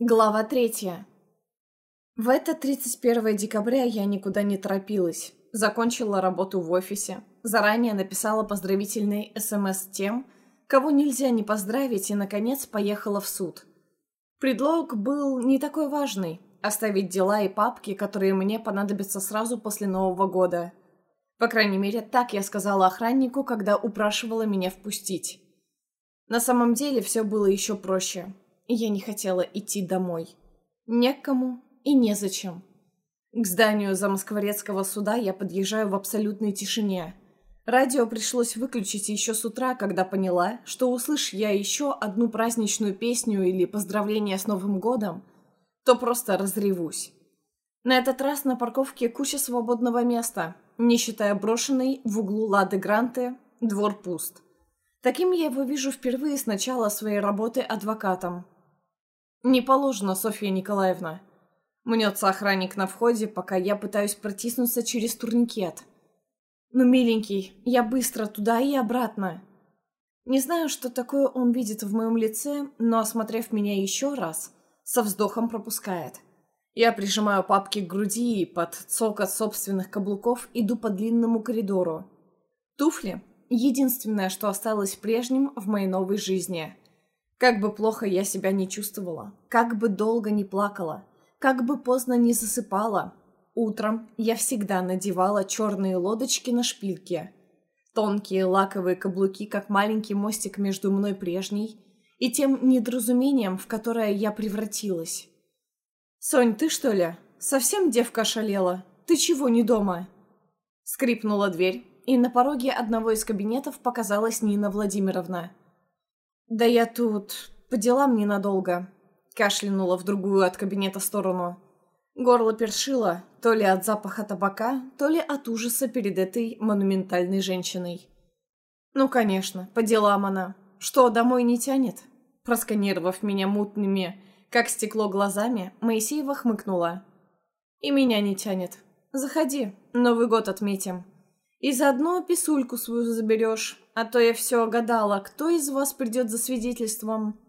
Глава третья. В это 31 декабря я никуда не торопилась. Закончила работу в офисе. Заранее написала поздравительный СМС тем, кого нельзя не поздравить, и, наконец, поехала в суд. Предлог был не такой важный – оставить дела и папки, которые мне понадобятся сразу после Нового года. По крайней мере, так я сказала охраннику, когда упрашивала меня впустить. На самом деле все было еще проще – я не хотела идти домой. Некому и незачем. К зданию Замоскворецкого суда я подъезжаю в абсолютной тишине. Радио пришлось выключить еще с утра, когда поняла, что услышь я еще одну праздничную песню или поздравление с Новым годом, то просто разревусь. На этот раз на парковке куча свободного места, не считая брошенной в углу Лады Гранты, двор пуст. Таким я его вижу впервые с начала своей работы адвокатом. «Не положено, Софья Николаевна». Мнется охранник на входе, пока я пытаюсь протиснуться через турникет. «Ну, миленький, я быстро туда и обратно». Не знаю, что такое он видит в моем лице, но, осмотрев меня еще раз, со вздохом пропускает. Я прижимаю папки к груди и под цокот собственных каблуков иду по длинному коридору. Туфли — единственное, что осталось прежним в моей новой жизни — как бы плохо я себя не чувствовала, как бы долго не плакала, как бы поздно не засыпала, утром я всегда надевала черные лодочки на шпильке. Тонкие лаковые каблуки, как маленький мостик между мной прежней и тем недоразумением, в которое я превратилась. «Сонь, ты что ли? Совсем девка ошалела? Ты чего не дома?» Скрипнула дверь, и на пороге одного из кабинетов показалась Нина Владимировна. «Да я тут... по делам ненадолго», — кашлянула в другую от кабинета сторону. Горло першило, то ли от запаха табака, то ли от ужаса перед этой монументальной женщиной. «Ну, конечно, по делам она. Что, домой не тянет?» Просканировав меня мутными, как стекло глазами, Моисеева хмыкнула. «И меня не тянет. Заходи, Новый год отметим. И заодно писульку свою заберешь, а то я все гадала, кто из вас придет за свидетельством.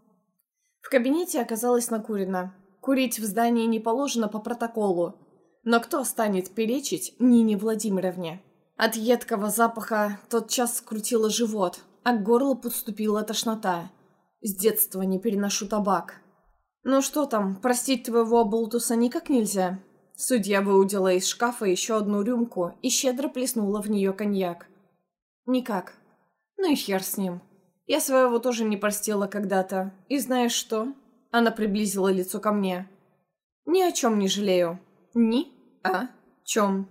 В кабинете оказалось накурено. Курить в здании не положено по протоколу. Но кто станет перечить Нине Владимировне? От едкого запаха тотчас скрутило живот, а к горлу подступила тошнота. С детства не переношу табак. Ну что там, простить твоего болтуса никак нельзя? Судья выудила из шкафа еще одну рюмку и щедро плеснула в нее коньяк. «Никак. Ну и хер с ним. Я своего тоже не простила когда-то. И знаешь что?» Она приблизила лицо ко мне. «Ни о чем не жалею. Ни о чем».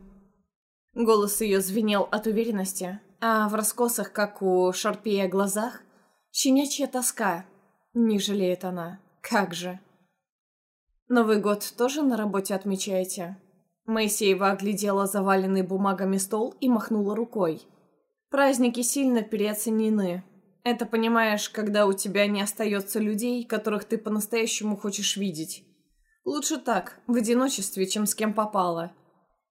Голос ее звенел от уверенности, а в раскосах, как у Шарпея глазах, щенячья тоска. Не жалеет она. Как же. Новый год тоже на работе отмечаете?» Моисеева оглядела заваленный бумагами стол и махнула рукой. «Праздники сильно переоценены. Это понимаешь, когда у тебя не остается людей, которых ты по-настоящему хочешь видеть. Лучше так, в одиночестве, чем с кем попало.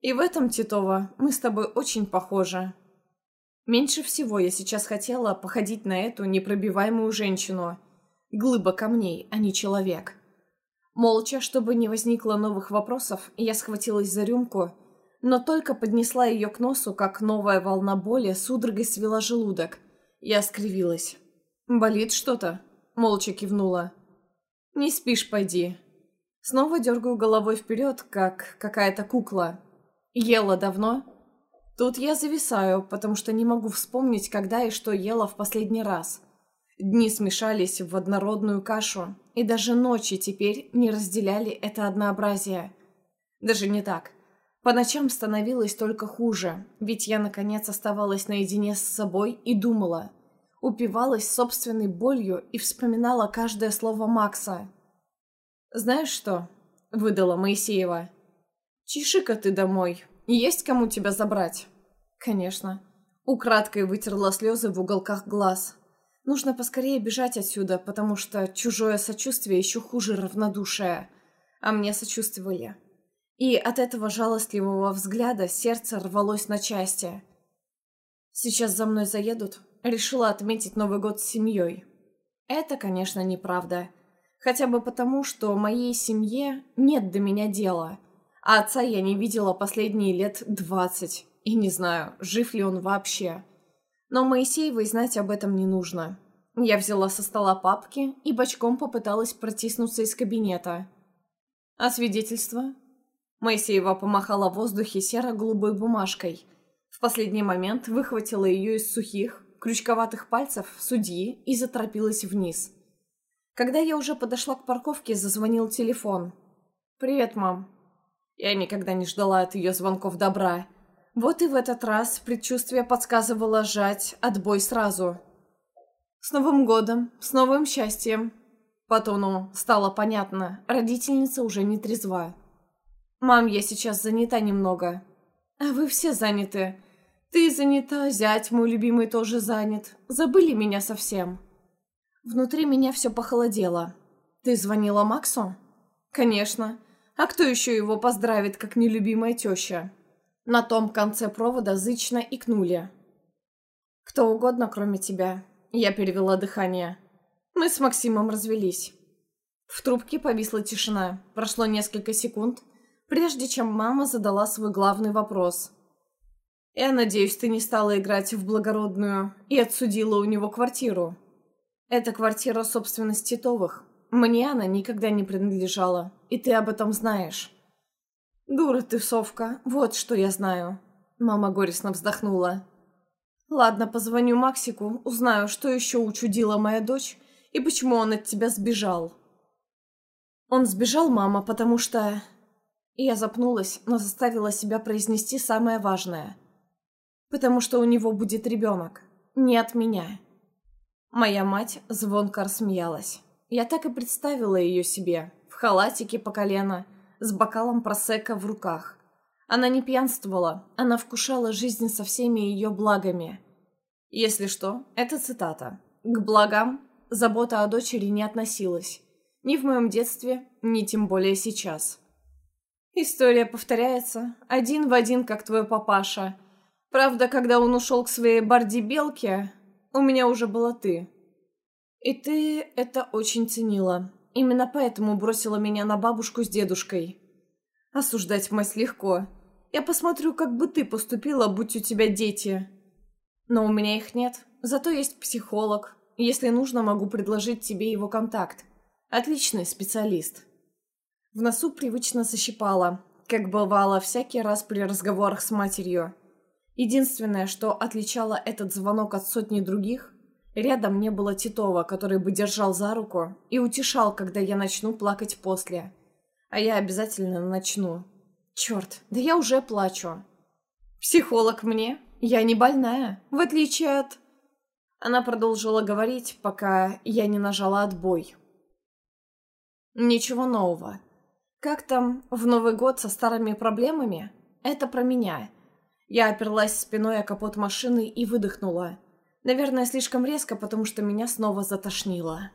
И в этом, Титова, мы с тобой очень похожи. Меньше всего я сейчас хотела походить на эту непробиваемую женщину. Глыба камней, а не человек». Молча, чтобы не возникло новых вопросов, я схватилась за рюмку, но только поднесла ее к носу, как новая волна боли судорогой свела желудок. Я скривилась. «Болит что-то?» Молча кивнула. «Не спишь, пойди». Снова дергаю головой вперед, как какая-то кукла. «Ела давно?» Тут я зависаю, потому что не могу вспомнить, когда и что ела в последний раз. Дни смешались в однородную кашу, и даже ночи теперь не разделяли это однообразие. Даже не так. По ночам становилось только хуже, ведь я, наконец, оставалась наедине с собой и думала. Упивалась собственной болью и вспоминала каждое слово Макса. «Знаешь что?» — выдала Моисеева. «Чеши-ка ты домой. Есть кому тебя забрать?» «Конечно». Украдкой вытерла слезы в уголках глаз. Нужно поскорее бежать отсюда, потому что чужое сочувствие еще хуже равнодушия. А мне сочувствовали. И от этого жалостливого взгляда сердце рвалось на части. Сейчас за мной заедут. Решила отметить Новый год с семьей. Это, конечно, неправда. Хотя бы потому, что моей семье нет до меня дела. А отца я не видела последние лет двадцать. И не знаю, жив ли он вообще. Но Моисеевой знать об этом не нужно. Я взяла со стола папки и бочком попыталась протиснуться из кабинета. «А свидетельство?» Моисеева помахала в воздухе серо-голубой бумажкой. В последний момент выхватила ее из сухих, крючковатых пальцев судьи и заторопилась вниз. Когда я уже подошла к парковке, зазвонил телефон. «Привет, мам». Я никогда не ждала от ее звонков добра. Вот и в этот раз предчувствие подсказывало жать отбой сразу. «С Новым годом! С новым счастьем!» По тону стало понятно, родительница уже не трезва. «Мам, я сейчас занята немного». «А вы все заняты. Ты занята, зять мой любимый тоже занят. Забыли меня совсем». Внутри меня все похолодело. «Ты звонила Максу?» «Конечно. А кто еще его поздравит, как нелюбимая теща?» На том конце провода зычно икнули. «Кто угодно, кроме тебя». Я перевела дыхание. Мы с Максимом развелись. В трубке повисла тишина. Прошло несколько секунд, прежде чем мама задала свой главный вопрос. «Я надеюсь, ты не стала играть в благородную и отсудила у него квартиру?» Это квартира собственности Титовых. Мне она никогда не принадлежала, и ты об этом знаешь. Дура ты, совка, вот что я знаю. Мама горестно вздохнула. Ладно, позвоню Максику, узнаю, что еще учудила моя дочь и почему он от тебя сбежал. Он сбежал, мама, потому что... Я запнулась, но заставила себя произнести самое важное. Потому что у него будет ребенок. Не от меня. Моя мать звонко рассмеялась. Я так и представила ее себе, в халатике по колено, с бокалом просека в руках. Она не пьянствовала, она вкушала жизнь со всеми ее благами. Если что, это цитата. К благам забота о дочери не относилась. Ни в моем детстве, ни тем более сейчас. История повторяется, один в один, как твой папаша. Правда, когда он ушел к своей барди-белке, у меня уже была ты. И ты это очень ценила. Именно поэтому бросила меня на бабушку с дедушкой. Осуждать мать легко. Я посмотрю, как бы ты поступила, будь у тебя дети. Но у меня их нет. Зато есть психолог. Если нужно, могу предложить тебе его контакт. Отличный специалист. В носу привычно защипало, как бывало всякий раз при разговорах с матерью. Единственное, что отличало этот звонок от сотни других, рядом не было Титова, который бы держал за руку и утешал, когда я начну плакать после. А я обязательно начну. Черт, да я уже плачу. Психолог мне? Я не больная, в отличие от... Она продолжила говорить, пока я не нажала отбой. Ничего нового. Как там в Новый год со старыми проблемами? Это про меня. Я оперлась спиной о капот машины и выдохнула. Наверное, слишком резко, потому что меня снова затошнило.